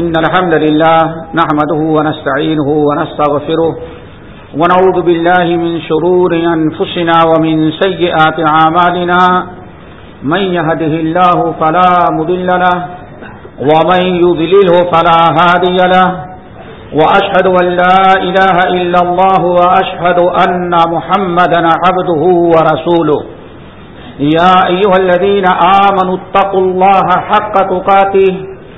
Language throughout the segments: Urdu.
إن الحمد لله نحمده ونستعينه ونستغفره ونعوذ بالله من شرور أنفسنا ومن سيئات عامالنا من يهده الله فلا مذل له، ومن يذلله فلا هادي له. وأشهد أن لا إله إلا الله، وأشهد أن محمدا عبده ورسوله. يا أيها الذين آمنوا اتقوا الله حق تقاته.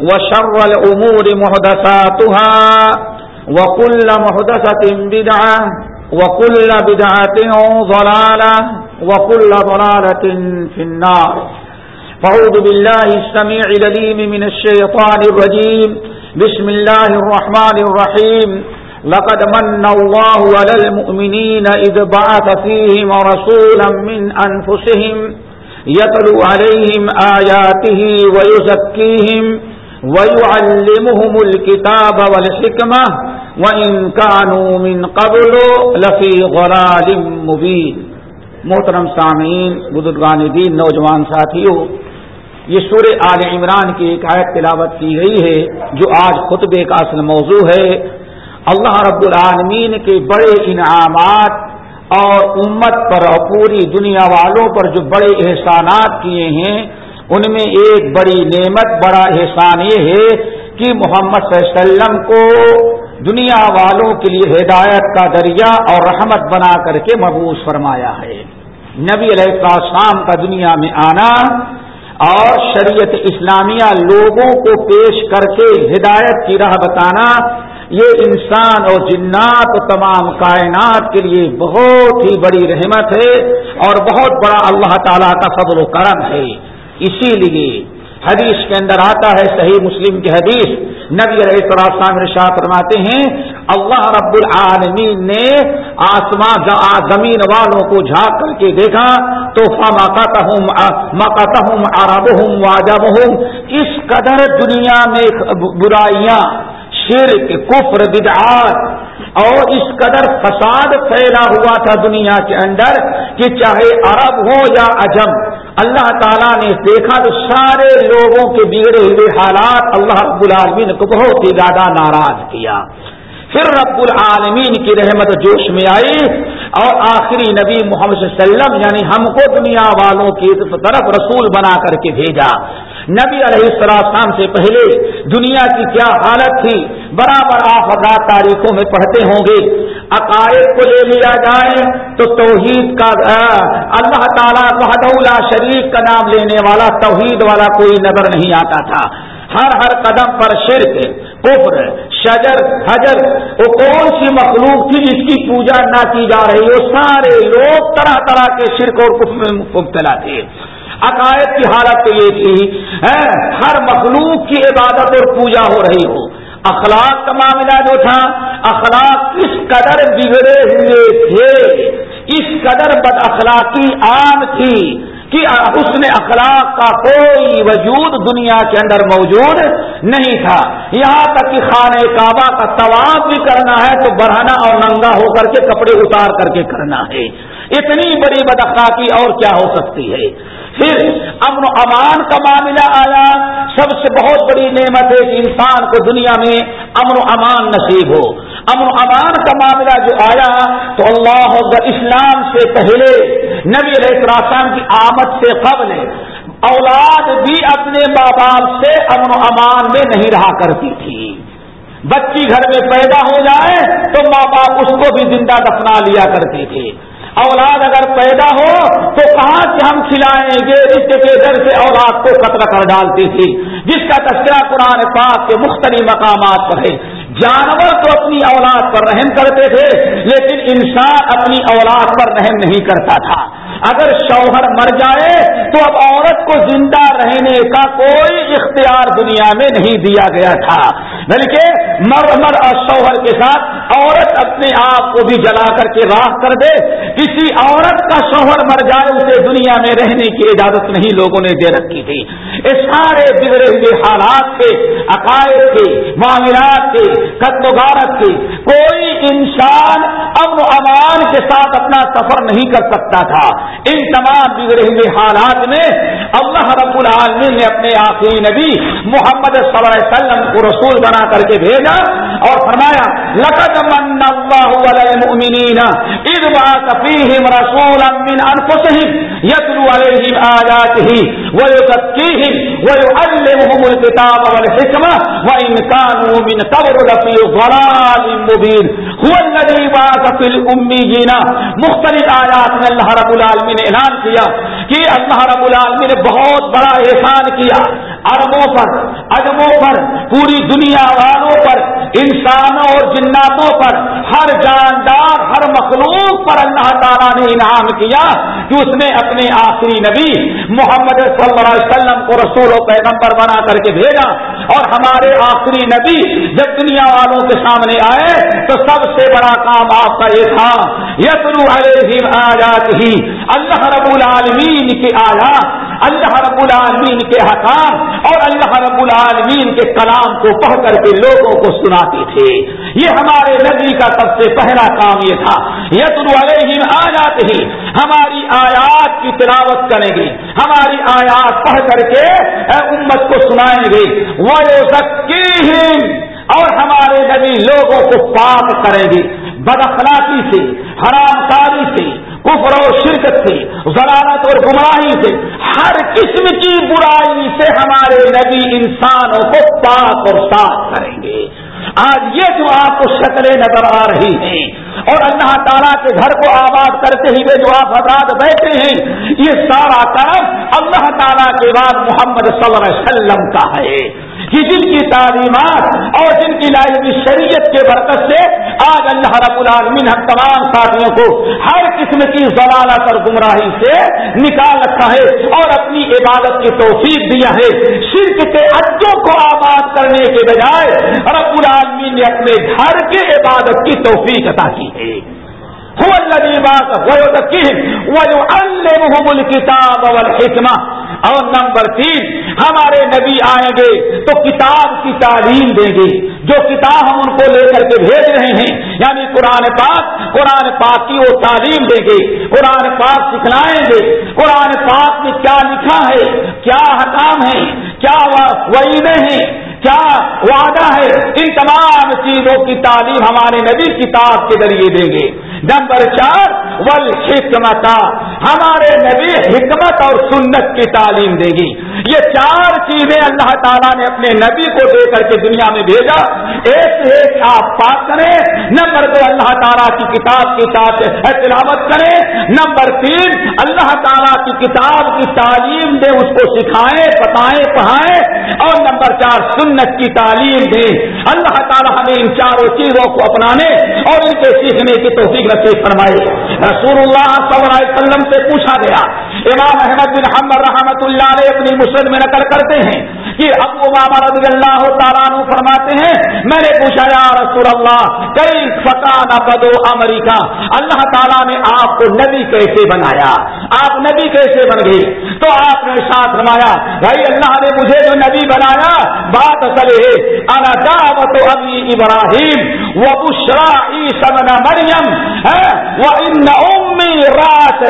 وشر الأمور محدثاتها وكل محدثة بدعة وكل بدعة ضلالة وكل ضلالة في النار. فعوذ بالله السميع لليم من الشيطان الرجيم. بسم الله الرحمن الرحيم. لقد من الله على المؤمنين إذ بعث فيهم رسولا من أنفسهم يتلو عليهم آياته ويزكيهم ويعلمهم الكتاب والحكمة وإن كانوا من قبل لفي غلال مبين۔ محترم سامعین، بزرگان دین، نوجوان ساتھیوں، یہ سورہ آل عمران کی ایک آیت تلاوت کی گئی ہے، جو آج خطبے کا اصل موضوع ہے۔ اللہ رب العالمین کے بڑے انعامات اور امت پر اور پوری دنیا والوں پر جو بڑے احسانات کیے ہیں ان میں ایک بڑی نعمت، بڑا احسان یہ ہے کہ محمد صلی اللہ علیہ وسلم کو دنیا والوں کے لیے ہدایت کا دریا اور رحمت بنا کر کے محبوس فرمایا ہے۔ نبی علیہ السلام کا دنیا میں آنا اور شریعت اسلامیہ لوگوں کو پیش کر کے ہدایت کی راہ بتانا، یہ انسان اور جنات و تمام کائنات کے لیے بہت ہی بڑی رحمت ہے اور بہت بڑا اللہ تعالیٰ کا فضل و کرم ہے۔ اسی لیے حدیث کے اندر آتا ہے صحیح مسلم کی حدیث، نبی علیہ السلام رشاہ فرماتے ہیں، اللہ رب العالمین نے آسمان زمین والوں کو جھانک کر کے دیکھا، تو مکات ہوں عرب ہوں واجب ہوں اس قدر دنیا میں برائیاں، شرک، کفر، بدعات، اور اس قدر فساد پھیلا ہوا تھا دنیا کے اندر کہ چاہے عرب ہو یا اجم اللہ تعالیٰ نے دیکھا تو سارے لوگوں کے بگڑے ہوئے حالات اللہ رب العالمین کو بہت ہی زیادہ ناراض کیا۔ پھر رب العالمین کی رحمت جوش میں آئی اور آخری نبی محمد صلی اللہ علیہ وسلم یعنی ہم کو دنیا والوں کی طرف رسول بنا کر کے بھیجا۔ نبی علیہ السلام سے پہلے دنیا کی کیا حالت تھی؟ برابر آپ حضرات تاریخوں میں پڑھتے ہوں گے۔ عقائد کو لے لیا جائے تو توحید کا اللہ تعالیٰ وحدہ شریف کا نام لینے والا توحید والا کوئی نظر نہیں آتا تھا۔ ہر ہر قدم پر شرک کفر شجر، حجر، وہ کون سی مخلوق تھی جس کی پوجا نہ کی جا رہی؟ وہ سارے لوگ طرح طرح کے شرک اور کفر میں مبتلا تھے۔ عقائد کی حالت تو یہ تھی ہر مخلوق کی عبادت اور پوجا ہو رہی ہو۔ اخلاق کا معاملہ جو تھا، اخلاق کس قدر بگڑے ہوئے تھے، اس قدر بد اخلاقی عام تھی کہ حسن اخلاق کا کوئی وجود دنیا کے اندر موجود نہیں تھا۔ یہاں تک کہ خانہ کعبہ کا طواف بھی کرنا ہے تو بڑھانا اور ننگا ہو کر کے کپڑے اتار کر کے کرنا ہے۔ اتنی بڑی بد اخلاقی اور کیا ہو سکتی ہے؟ پھر امن و امان کا معاملہ آیا۔ سب سے بہت بڑی نعمت ہے کہ انسان کو دنیا میں امن و امان نصیب ہو۔ امن و امان کا معاملہ جو آیا تو اللہ اسلام سے پہلے نبی علیہ السلام کی آمد سے قبل اولاد بھی اپنے ماں باپ سے امن و امان میں نہیں رہا کرتی تھی۔ بچی گھر میں پیدا ہو جائے تو ماں باپ اس کو بھی زندہ دفنا لیا کرتے تھے۔ اولاد اگر پیدا ہو تو کہاں سے ہم کھلائیں گے؟ رشتے کے ڈر سے اولاد کو قتل کر ڈالتی تھی جس کا تذکرہ قرآن پاک کے مختلف مقامات پر ہے۔ جانور تو اپنی اولاد پر رحم کرتے تھے، لیکن انسان اپنی اولاد پر رحم نہیں کرتا تھا۔ اگر شوہر مر جائے تو اب عورت کو زندہ رہنے کا کوئی اختیار دنیا میں نہیں دیا گیا تھا۔ بلکہ مر مر اور شوہر کے ساتھ عورت اپنے آپ کو بھی جلا کر کے راہ کر دے۔ کسی عورت کا شوہر مر جائے اسے دنیا میں رہنے کی اجازت نہیں لوگوں نے دے رکھی تھی۔ اس سارے بگڑے ہوئے حالات کے عقائد کے معاملات کے قتل و غارت کے کوئی انسان امن و امان کے ساتھ اپنا سفر نہیں کر سکتا تھا۔ ان تمام بگڑے ہوئے حالات میں اللہ رب العالمین نے اپنے آخری نبی محمد صلی اللہ علیہ وسلم کو رسول بنا کر کے بھیجا اور فرمایا، لقد من اللہ علی المؤمنین، اذ بعث فیہم رسولا من انفسہم یتلو علیہم آیاتہ ویزکیہم ویعلمہم الکتاب والحکمہ وان كانوا من قبل لفی ضلال مبین۔ هو الذی بعث فی الامیین۔ مختلف آیات میں اللہ رب العالمین العالمین نے اعلان کیا کہ اللہ رب العالمین نے بہت بڑا احسان کیا۔ اربوں پر ادبوں پر، پوری دنیا والوں پر، انسانوں اور جناتوں پر، ہر جاندار، ہر مخلوق پر اللہ تعالیٰ نے انعام کیا کہ اس نے اپنے آخری نبی محمد صلی اللہ علیہ وسلم کو رسول و پیغمبر بنا کر کے بھیجا اور ہمارے آخری نبی جب دنیا والوں کے سامنے آئے تو سب سے بڑا کام آپ کا یہ تھا یسرو علیہم آیات ہی اللہ رب العالمین کے آیات، اللہ رب العالمین کے حکام اور اللہ رب العالمین کے کلام کو پڑھ کر کے لوگوں کو سناتے تھے۔ یہ ہمارے نبی کا سب سے پہلا کام یہ تھا۔ یتر علیہم آیات ہی ہماری آیات کی تلاوت کریں گے۔ ہماری آیات پڑھ کر کے امت کو سنائیں گے۔ وہ اور ہمارے نبی لوگوں کو پاک کریں گے۔ بدخلاقی سے، حرام کاری سے کفر اور شرکت سے ضرارت اور گمراہی سے، ہر قسم کی برائی سے ہمارے نبی انسانوں کو پاک اور صاف کریں گے۔ آج یہ جو آپ کو شکلیں نظر آ رہی ہیں اور اللہ تعالیٰ کے گھر کو آباد کرتے ہوئے جو آپ حضرات بیٹھے ہیں، یہ سارا کام اللہ تعالیٰ کے بعد محمد صلی اللہ علیہ وسلم کا ہے۔ کہ جن کی تعلیمات اور جن کی لائی شریعت کے برکت سے آج اللہ رب العالمین ہم تمام ساتھیوں کو ہر قسم کی ضلالت اور گمراہی سے نکال رکھا ہے اور اپنی عبادت کی توفیق دیا ہے۔ شرک کے اجوں کو آباد کرنے کے بجائے رب العالمین نے اپنے گھر کے عبادت کی توفیق عطا کی۔ ہے. کتاب والحکمہ اور نمبر تین، ہمارے نبی آئیں گے تو کتاب کی تعلیم دیں گے. جو کتاب ہم ان کو لے کر کے بھیج رہے ہیں یعنی قرآن پاک قرآن پاک کی وہ تعلیم دیں گے. قرآن پاک سکھلائیں گے. قرآن پاک میں کیا لکھا ہے؟ کیا حکام ہے کیا وعیدے ہیں؟ کیا وعدہ ہے؟ ان تمام چیزوں کی تعلیم ہمارے نبی کتاب کے ذریعے دیں گے۔ نمبر چار ول حکمت ہمارے نبی حکمت اور سنت کی تعلیم دے گی۔ یہ چار چیزیں اللہ تعالیٰ نے اپنے نبی کو دے کر کے دنیا میں بھیجا۔ ایک سے ایک آپ پاک کریں، نمبر دو اللہ تعالیٰ کی کتاب کی ساتھ تلاوت کریں، نمبر تین اللہ تعالیٰ کی کتاب کی تعلیم دے اس کو سکھائیں، بتائیں، پڑھائیں۔ اور نمبر چار سنت کی تعلیم دیں۔ اللہ تعالیٰ ہمیں ان چاروں چیزوں کو اپنانے اور ان کے سیکھنے کی توفیق نصیب فرمائے۔ رسول اللہ صلی اللہ علیہ وسلم سے پوچھا گیا، امام احمد بن حمد رحمت اللہ علیہ اپنی مسلم میں نقل کرتے ہیں کہ ابو امام رضی اللہ تعالیٰ فرماتے ہیں، میں نے پوچھا، یا رسول اللہ، کئی فقان بدو امریکہ، اللہ تعالیٰ نے آپ کو نبی کیسے بنایا؟ آپ نبی کیسے بن گئے؟ تو آپ نے ساتھ فرمایا، بھائی اللہ نے مجھے جو نبی بنایا، بات اصل ہے، انا دعوت ابی ابراہیم وہ بشرا عیسی مریم ہاں، ہے وہ وَإِنَّ رات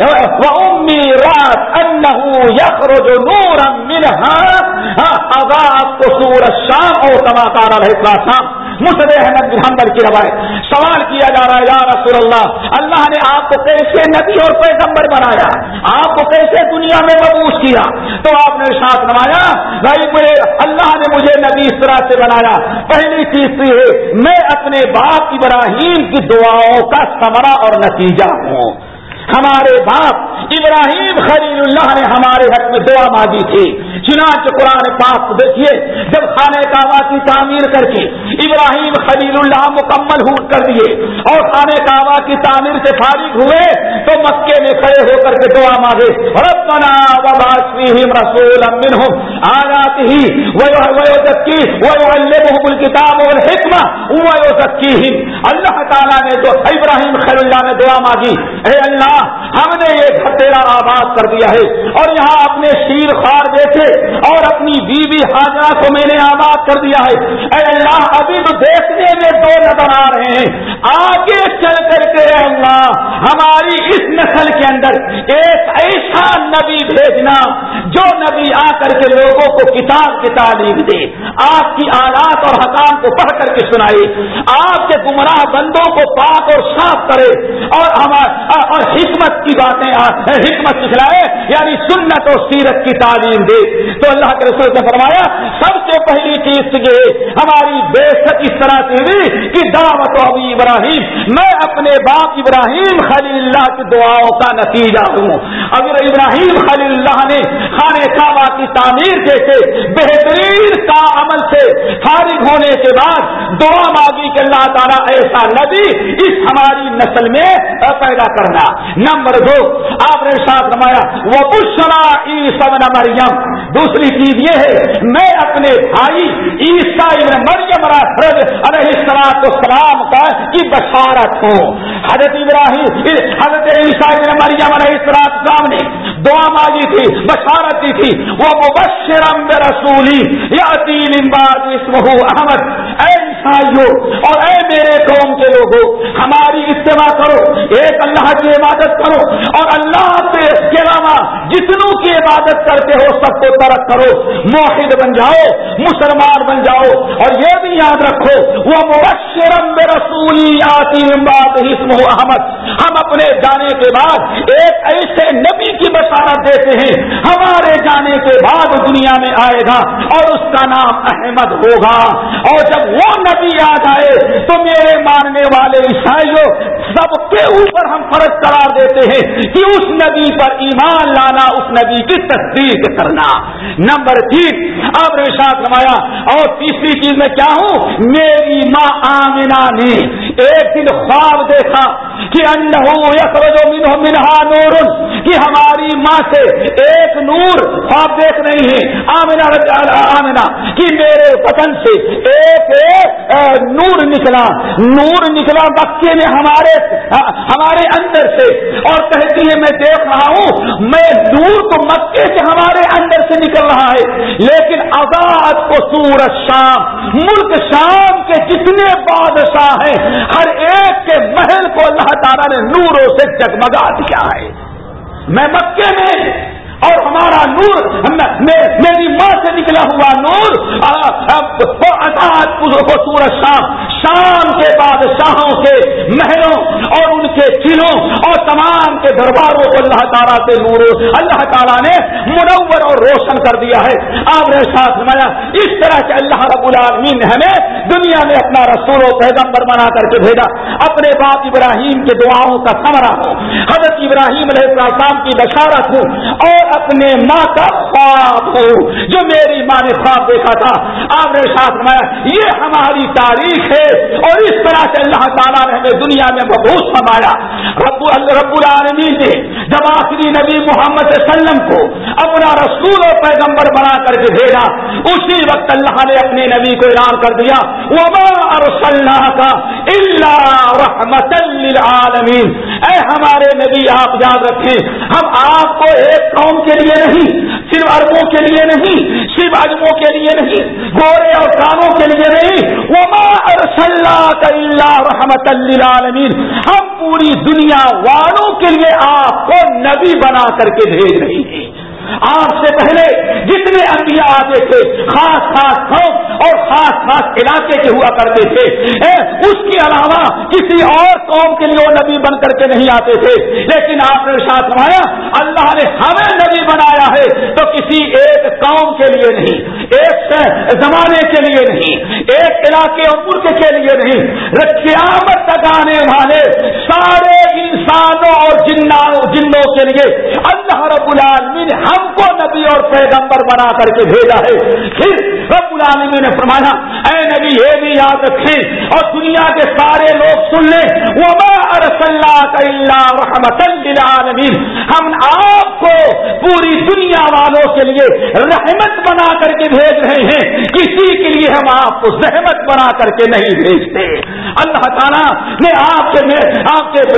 رَاتِ وَأُمِّي رَاتِ أَنَّهُ يَخْرُجُ نُورًا مِنْهَا. أَضَاءَتْ قُصُورَ الشَّامِ كما قال عليه مسد احمد بن کی روایت۔ سوال کیا جا رہا ہے، یا رسول اللہ اللہ نے آپ کو کیسے نبی اور پیغمبر بنایا، آپ کو کیسے دنیا میں مبوس کیا۔ تو آپ نے ساتھ نمایا، بھائی مجھے، اللہ نے مجھے نبی اس طرح سے بنایا۔ پہلی چیز تو یہ، میں اپنے باپ ابراہیم کی دعاؤں کا سمرا اور نتیجہ ہوں۔ ہمارے باپ ابراہیم خلیل اللہ نے ہمارے حق میں دعا مانگی تھی۔ چنانچہ قرآن پاک دیکھیے، جب خانہ کعبہ کی تعمیر کر کے ابراہیم خلیل اللہ مکمل ہو کر دیے اور خانہ کعبہ کی تعمیر سے فارغ ہوئے، تو مکے میں کھڑے ہو کر کے دعا مانگے، ربنا وباسفیم رسول منہم آیات ہی ویعلمہم الکتاب والحکمہ ویوزکیہم اللہ تعالیٰ نے جو ابراہیم خلیل اللہ نے دعا مانگی، اے اللہ، ہم نے یہ گھر تیرا آباد کر دیا ہے اور یہاں اپنے شیر خار دیکھے اور اپنی بیوی حاجرہ کو میں نے آباد کر دیا ہے۔ اے اللہ، ابھی تو دیکھنے میں دو نظر آ رہے ہیں۔ آگے چل کر کے اللہ، ہماری اس نسل کے اندر ایک ایسا نبی بھیجنا جو نبی آ کر کے لوگوں کو کتاب کی تعلیم دے، آپ کی آلات اور حکام کو پڑھ کر کے سنائے، آپ کے گمراہ بندوں کو پاک اور صاف کرے۔ اور ہمارا اور حکمت کی باتیں حکمت سکھلائے یعنی سنت اور سیرت کی تعلیم دے۔ تو اللہ کے رسول نے فرمایا، سب سے پہلی چیز یہ، ہماری بے شک اس طرح سے ہوئی کہ دعوت ابھی ابراہیم، میں اپنے باپ ابراہیم خلیل اللہ کی دعاؤں کا نتیجہ ہوں۔ اگر ابراہیم خلیل اللہ نے خانے کعبہ کی تعمیر جیسے بہترین کا عمل سے فارغ ہونے کے بعد دعا مانگی کہ اللہ تعالیٰ ایسا نبی اس ہماری نسل میں پیدا کرنا۔ نمبر دو، آپ نے ساتھ نمایا وہ بشرا عیسب مریم۔ دوسری چیز یہ ہے، میں اپنے بھائی عیسا مریم علیہ السلام سلام کا کی بشارت ہوں۔ حضرت ابراہیم، حضرت عیسا مریم علیہ السلام نے دعا مانگی تھی، بشارت دی تھی۔ وہ مبشرم رسولی یا تین امباد اسمہ احمد۔ اے عیسائیوں اور اے میرے قوم کے لوگوں ہماری اتباع کرو، ایک اللہ کی عبادت کرو اور اللہ کے علاوہ جتنوں کی عبادت کرتے ہو سب کو ترک کرو، موحد بن جاؤ، مسلمان بن جاؤ اور یہ بھی یاد رکھو وہ مبشرم بے رسولی آتی احمد ہم اپنے جانے کے بعد ایک ایسے نبی کی بشارت دیتے ہیں، ہمارے جانے کے بعد دنیا میں آئے گا اور اس کا نام احمد ہوگا۔ اور جب وہ نبی یاد آئے تو میرے ماننے والے عیسائیوں، سب کے اوپر ہم فرض قرار دیتے ہیں کہ اس نبی پر ایمان لانا، اس نبی کی تصدیق کرنا۔ نمبر تین اب نے ساتھ اور تیسری چیز میں کیا ہوں؟ میری ماں آمنا نے ایک دن خواب دیکھا کہ منہا نور کہ ہماری ماں سے ایک نور خواب دیکھ رہی ہے۔ آمنا آمنا کہ میرے وطن سے ایک نور نکلا۔ نور نکلا بچے نے ہمارے ہمارے اندر سے۔ اور کہتی ہے، میں دیکھ رہا ہوں، میں دور تو مکے سے ہمارے اندر سے نکل رہا ہے۔ لیکن آزاد کو سورج شام، ملک شام کے جتنے بادشاہ ہیں ہر ایک کے محل کو اللہ تعالیٰ نے نوروں سے جگمگا دیا ہے۔ میں مکے میں اور ہمارا نور میری ماں سے نکلا ہوا نور کو سورج شام شام کے بادشاہوں کے محلوں اور ان کے چلوں اور تمام کے درباروں کو اللہ تعالیٰ سے نور اللہ تعالیٰ نے منور اور روشن کر دیا ہے۔ آپ نے ساتھ نمایا اس طرح سے اللہ رب العالمین نے ہمیں دنیا میں اپنا رسول و پیغمبر بنا کر کے بھیجا۔ اپنے باپ ابراہیم کے دعاؤں کا سمرا ہو۔ حضرت ابراہیم علیہ السلام کی بشارت ہوں اور اپنے ماں کا خواب ہو۔ جو میری ماں نے خواب دیکھا تھا۔ آپ نے ساتھ میں یہ ہماری تاریخ ہے۔ اور اس طرح سے اللہ تعالیٰ نے ہمیں دنیا میں بہت سمایا رب رب العالمین نے جب آخری نبی محمد صلی اللہ علیہ وسلم کو اپنا رسول اور پیغمبر بنا کر کے بھیجا، اسی وقت اللہ نے اپنے نبی کو اعلان کر دیا، وما ارسلنا کا اللہ رحمت للعالمین اے ہمارے نبی، آپ یاد رکھیں، ہم آپ کو ایک قوم کے لیے نہیں، صرف اربوں کے لیے نہیں، صرف اجموں کے لیے نہیں، گورے اور کانوں کے لیے نہیں۔ وہ کا اللہ رحمت للعالمین ہم پوری دنیا والوں کے لیے آپ کو نبی بنا کر کے بھیج رہی ہیں۔ آپ سے پہلے جتنے انبیاء آتے تھے، خاص خاص قوم اور خاص خاص علاقے کے ہوا کرتے تھے۔ اس کے علاوہ کسی اور قوم کے لیے وہ نبی بن کر کے نہیں آتے تھے۔ لیکن آپ نے ساتھ سمایا اللہ نے ہمیں نبی بنایا ہے تو کسی ایک قوم کے لیے نہیں، ایک زمانے کے لیے نہیں، ایک علاقے اور ملک کے لیے نہیں۔ قیامت تک آنے والے سارے انسانوں اور جنوں کے لیے اللہ رب العالمین ہم کو نبی اور پیغمبر بنا کر کے بھیجا ہے۔ پھر رب العالمین نے فرمایا، اے نبی، یہ بھی یاد رکھیں۔ اور دنیا کے سارے لوگ سن لیں۔ وہ رحمت للعالمین ہم آپ کو پوری دنیا والوں کے لیے رحمت بنا کر کے بھیج رہے ہیں۔ کسی کے لیے ہم آپ کو زحمت بنا کر کے نہیں بھیجتے۔ اللہ تعالیٰ نے آپ کے آپ کے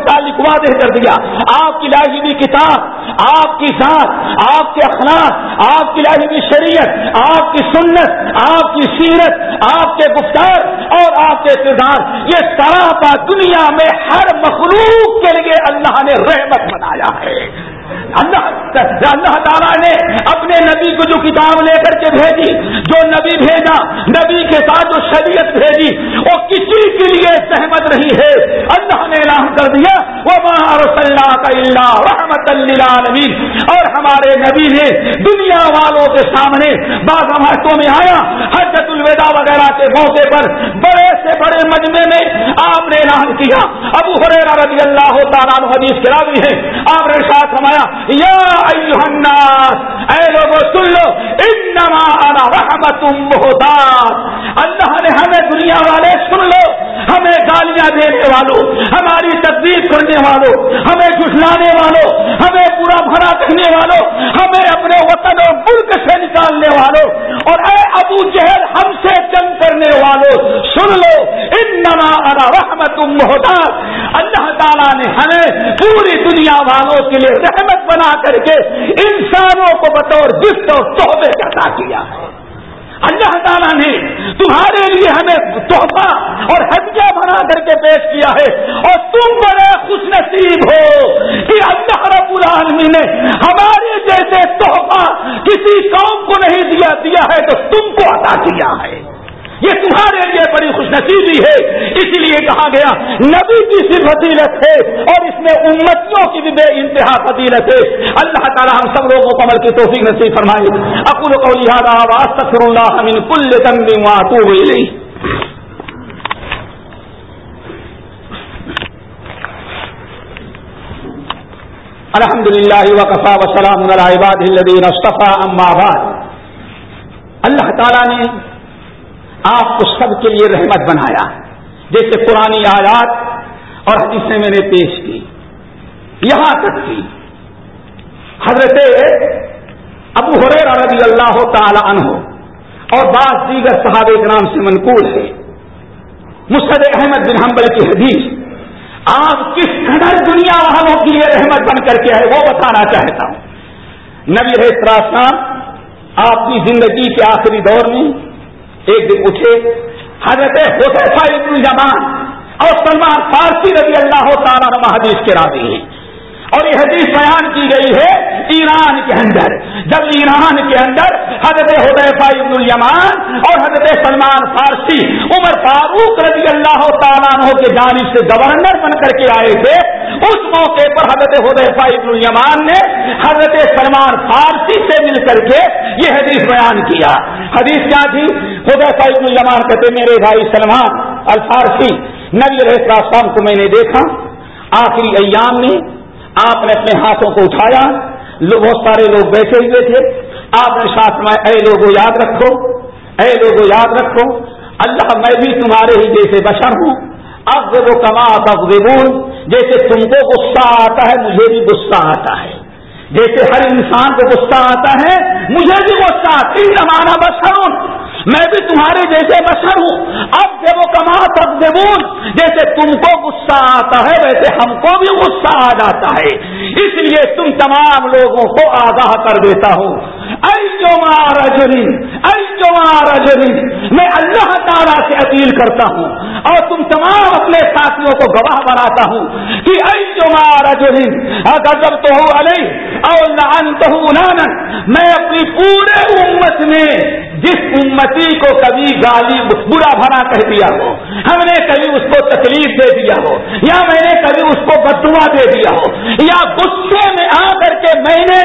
متعلق واضح کر دیا۔ آپ کی لاجمی کتاب، آپ کی ذات، آپ کے اخلاق، آپ کی لاجمی شریعت، آپ کی سنت، آپ کی سیرت، آپ کے گفتار اور آپ کے کردار یہ سراپا دنیا میں ہر مخلوق کے لیے اللہ نے رحمت بنایا ہے۔ اللہ اللہ تعالیٰ نے اپنے نبی کو جو کتاب لے کر کے بھیجی، جو نبی بھیجا، نبی کے ساتھ جو شریعت بھیجی، وہ کسی کے لیے سہمت رہی ہے۔ اللہ نے اعلان کر دیا وہ اللہ کا اللہ رحمت اللہ اور ہمارے نبی نے دنیا والوں کے سامنے بعض ہمارتوں میں آیا، حجت الوداع وغیرہ کے موقع پر بڑے سے بڑے مجمے میں آپ نے اعلان کیا۔ ابو حریرہ رضی اللہ تعالیٰ حدیث کے راوی ہے آپ نے ساتھ ہمایا یا ایوہ الناس اے لوگو سن لو انما انا رحمت محتاط اللہ نے ہمیں دنیا والے سن لو ہمیں گالیاں دینے والوں، ہماری تصدیق کرنے والوں، ہمیں جھٹلانے والوں، ہمیں برا بھرا کہنے والوں، ہمیں اپنے وطن اور ملک سے نکالنے والوں۔ اور اے ابو جہل، ہم سے جنگ کرنے والوں، سن لو، انما انا رحمت محتاط اللہ تعالیٰ نے ہمیں پوری دنیا والوں کے لیے رحمت بنا کر کے انسانوں کو بطور گفٹ اور تحفے عطا کیا ہے۔ اللہ تعالیٰ نے تمہارے لیے ہمیں تحفہ اور ہدیہ بنا کر کے پیش کیا ہے اور تم بڑے خوش نصیب ہو کہ اللہ رب العالمین نے ہمارے جیسے تحفہ کسی قوم کو نہیں دیا دیا ہے تو تم کو عطا کیا ہے۔ یہ تمہارے خوش نصیبی ہے۔ اس لیے کہا گیا، نبی کی صرف فضیلت ہے اور اس میں امتیوں کی بھی بے انتہا فضیلت ہے۔ اللہ تعالیٰ ہم سب لوگوں کو عمل کی توفیق نصیب فرمائے۔ اکول کو لہٰذا واسطر اللہ من کل تنگ واتوب الیہ۔ الحمد للہ وقفا وسلام الدین اصطفیٰ، اما بعد۔ اللہ تعالیٰ نے آپ کو سب کے لیے رحمت بنایا۔ جیسے پرانی آیات اور حدیثیں میں نے پیش کی۔ یہاں تک کی حضرت ابو حریر رضی اللہ تعالی عنہ اور بعض دیگر صحابہ نام سے منقول ہے مسد احمد بن حنبل کی حدیث، آپ کس قدر دنیا والوں کے لیے رحمت بن کر کے ہے وہ بتانا چاہتا ہوں۔ نبی رہے آپ کی زندگی کے آخری دور میں ایک دن اٹھے، حضرت حسیفہ ابن جمان اور سلمان فارسی رضی اللہ تعالیٰ حدیث کے راضی ہیں۔ اور یہ حدیث بیان کی گئی ہے ایران کے اندر۔ جب ایران کے اندر حضرت حدیفہ ابن الیمان اور حضرت سلمان فارسی عمر فاروق رضی اللہ تعالیٰ عنہ کے جانب سے گورنر بن کر کے آئے تھے، اس موقع پر حضرت حدیفہ ابن الیمان نے حضرت سلمان فارسی سے مل کر کے یہ حدیث بیان کیا۔ حدیث کیا تھی؟ حدیفہ ابن الیمان کہتے، میرے بھائی سلمان، الفارسی، نبی علیہ السلام کو میں نے دیکھا۔ آخری ایام میں آپ نے اپنے ہاتھوں کو اٹھایا بہت سارے لوگ بیٹھے ہوئے تھے۔ آپ نے ساتھ میں اے لوگوں یاد رکھو، اے لوگوں یاد رکھو، اللہ میں بھی تمہارے ہی جیسے بشر ہوں۔ اب وہ کما اب جیسے تم کو غصہ آتا ہے، مجھے بھی غصہ آتا ہے۔ جیسے ہر انسان کو غصہ آتا ہے، مجھے بھی غصہ تین زمانہ بشر ہوں۔ میں بھی تمہارے جیسے بشر ہوں۔ اب دیو وہ کما تب دیبون جیسے تم کو غصہ آتا ہے، ویسے ہم کو بھی غصہ آ جاتا ہے۔ اس لیے تم تمام لوگوں کو آگاہ کر دیتا ہوں۔ رجنی ائی جو رجنی میں اللہ تعالیٰ سے اپیل کرتا ہوں اور تم تمام اپنے ساتھیوں کو گواہ بناتا ہوں کہ اگر جب تو ہو اور میں اپنی پورے امت میں جس امتی کو کبھی گالی، برا بھرا کہہ دیا ہو، ہم نے کبھی اس کو تکلیف دے دیا ہو، یا میں نے کبھی اس کو بدوا دے دیا ہو، یا غصے میں آ کر کے میں نے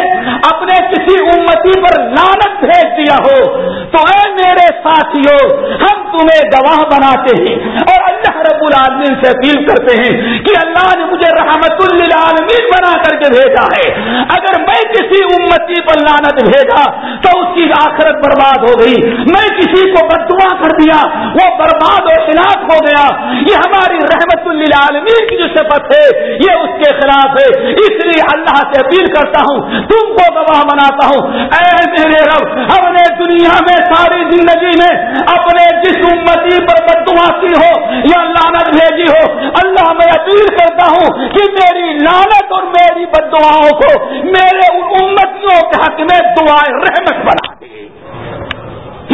اپنے کسی امتی پر لانت بھیج دیا ہو، تو اے میرے ساتھیوں ہم تمہیں گواہ بناتے ہیں۔ اور اللہ رب العالمین سے اپیل کرتے ہیں کہ اللہ نے مجھے رحمت للعالمین بنا کر کے بھیجا ہے۔ اگر میں کسی امتی پر لانت بھیجا، تو اس کی آخرت برباد ہو گئی۔ میں کسی کو بدعا کر دیا، وہ برباد اور خلاف ہو گیا۔ یہ ہماری رحمت للعالمین کی جو صفت ہے، یہ اس کے خلاف ہے۔ اس لیے اللہ سے اپیل کرتا ہوں، تم کو گواہ بناتا ہوں۔ اے میرے رب ہم نے دنیا میں، ساری زندگی میں اپنے جس امتی پر بدعا کی ہو یا لانت بھیجی ہو، اللہ میں اپیل کرتا ہوں کہ میری لانت اور میری بدعاؤں کو میرے امتیوں کے حق میں دعائیں رحمت بنا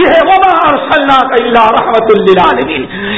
یہ وبا کا اللہ رحمت اللہ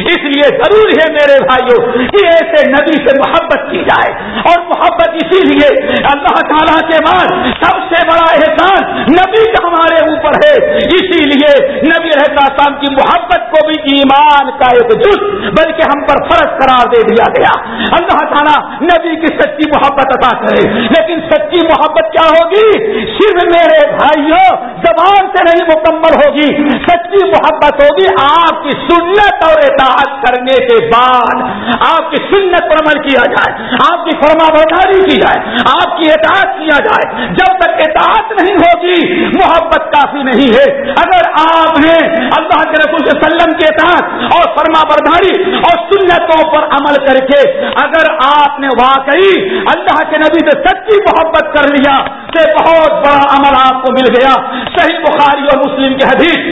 اس لیے ضروری ہے میرے بھائیوں کہ ایسے نبی سے محبت کی جائے۔ اور محبت اسی لیے اللہ تعالیٰ کے بعد سب سے بڑا احسان نبی کا ہمارے اوپر ہے۔ اسی لیے نبی السلام کی محبت کو بھی ایمان کا ایک جز، بلکہ ہم پر فرض قرار دے دیا گیا۔ اللہ تعالیٰ نبی کی سچی محبت عطا کرے۔ لیکن سچی محبت کیا ہوگی؟ صرف میرے بھائیوں زبان سے نہیں مکمل ہوگی، سچی محبت ہوگی۔ آپ کی سنت اور اطاعت کرنے کے بعد آپ کی سنت پر عمل کیا جائے، آپ کی فرما برداری کی جائے، آپ کی اطاعت کیا جائے۔ جب تک اطاعت نہیں ہوگی، محبت کافی نہیں ہے۔ اگر آپ ہیں اللہ کے رسول وسلم کے اطاعت اور فرما برداری اور سنتوں پر عمل کر کے اگر آپ نے واقعی اللہ کے نبی سے سچی محبت کر لیا کہ بہت بڑا عمل آپ کو مل گیا۔ صحیح بخاری اور مسلم کے حدیث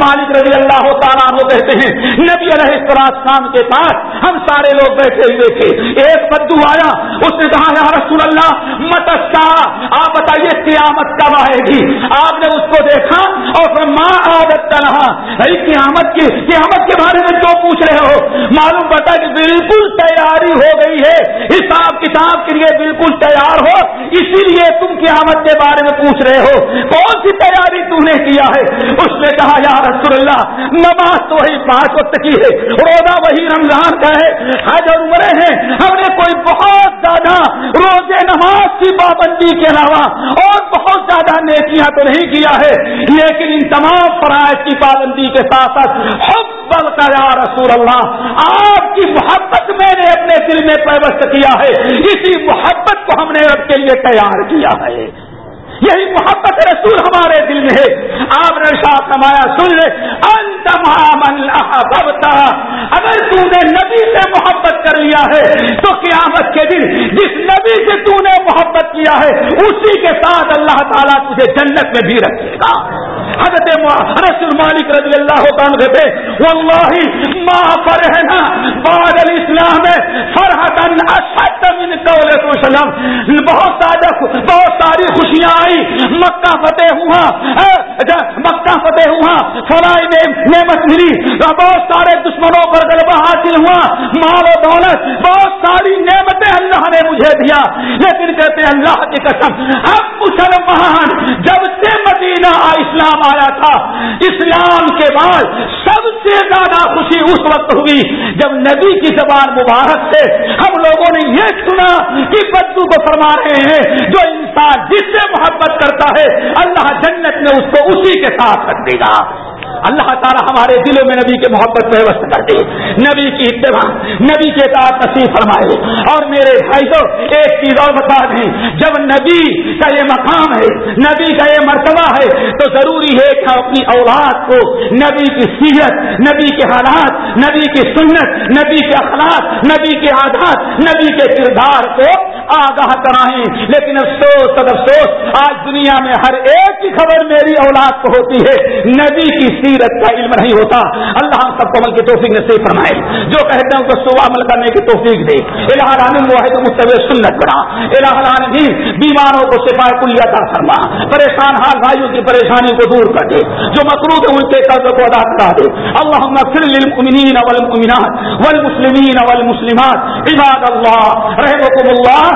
مالک رضی اللہ تعالیٰ وہ کہتے ہیں، نبی علیہ السلام کے پاس ہم سارے لوگ بیٹھے ہوئے تھے۔ ایک بدو آیا، اس نے کہا، یا رسول اللہ متسا اچھا، آپ بتائیے قیامت کب آئے گی؟ آپ نے اس کو دیکھا اور پھر ماں عادت رہا ارے قیامت کی قیامت کے بارے میں جو پوچھ رہے ہو؟ معلوم پتا کہ بالکل تیاری ہو گئی ہے۔ حساب کتاب کے لیے بالکل تیار ہو، اسی لیے تم قیامت کے بارے میں پوچھ رہے ہو۔ کون سی تیاری تم نے کی کیا ہے۔ اس نے کہا، یا رسول اللہ، نماز تو وہی پانچ وقت کی ہے۔ روزہ وہی رمضان کا ہے۔ حج اور عمرے ہیں۔ ہم نے کوئی بہت زیادہ روزے نماز کی پابندی کے علاوہ اور بہت زیادہ نیکیاں تو نہیں کیا ہے۔ لیکن ان تمام فرائض کی پابندی کے ساتھ ساتھ حب کا یا رسول اللہ، آپ کی محبت میں نے اپنے دل میں پیوست کیا ہے۔ اسی محبت کو ہم نے اب کے لیے تیار کیا ہے۔ یہی محبت رسول ہمارے دل میں ہے۔ آپ نے ساتھ ہمارا سن لے اگر تو نے نبی سے محبت کر لیا ہے، تو قیامت کے دن جس نبی سے تو نے محبت کیا ہے، اسی کے ساتھ اللہ تعالیٰ تجھے جنت میں بھی رکھے گا۔ حضرت رسول مالک رضی اللہ عنہ تھے. واللہ ما فرحنا بعد الاسلام فرحتن اشد من قول وسلم. بہت سارے بہت ساری خوشیاں آئی مکہ فتح ہوا. مکہ فتح ہوا. فلائی میں نعمت ملی. بہت سارے دشمنوں پر غلبہ حاصل ہوا. مال و دولت. بہت ساری نعمتیں اللہ نے مجھے دیا. لیکن کہتے ہیں اللہ کی قسم اب مسلمان، جب سے مدینہ اسلام آیا تھا۔ اسلام کے بعد سب سے زیادہ خوشی اس وقت ہوئی جب نبی کی زبان مبارک سے ہم لوگوں نے یہ سنا کہ بدو کو فرما رہے ہیں، جو انسان جس سے محبت کرتا ہے، اللہ جنت میں اس کو اسی کے ساتھ رکھ دے گا۔ اللہ تعالیٰ ہمارے دلوں میں نبی کے محبت ویوست کر دے۔ نبی کی اتباع، نبی کے ساتھ نصیب فرمائے۔ اور میرے بھائی تو ایک چیز اور بتا دیں، جب نبی کا یہ مقام ہے، نبی کا یہ مرتبہ ہے، تو ضروری ہے کہ اپنی اولاد کو نبی کی سیرت، نبی کے حالات، نبی کی سنت، نبی کے اخلاق، نبی کے عادات، نبی کے کردار کو آگاہ کرائیں۔ لیکن افسوس سد افسوس، آج دنیا میں ہر ایک کی خبر میری اولاد کو ہوتی ہے۔ نبی کی سیرت کا علم نہیں ہوتا۔ اللہ ہم سب کو عمل کی توفیق نصیب فرمائے۔ جو کہتے ہیں ان کو صبح عمل کرنے کی توفیق دے۔ الہ العالمین واحد مستوی سنت بنا۔ الہ العالمین، بیماروں کو شفا کلیہ کا فرما۔ پریشان حال بھائیوں کی پریشانی کو دور کر دے۔ جو مقروض ان کے قرض کو ادا کرا دے۔ اللہ اغفر للمؤمنین والمؤمنات والمسلمین والمسلمات۔ عباد اللہ رحمكم الله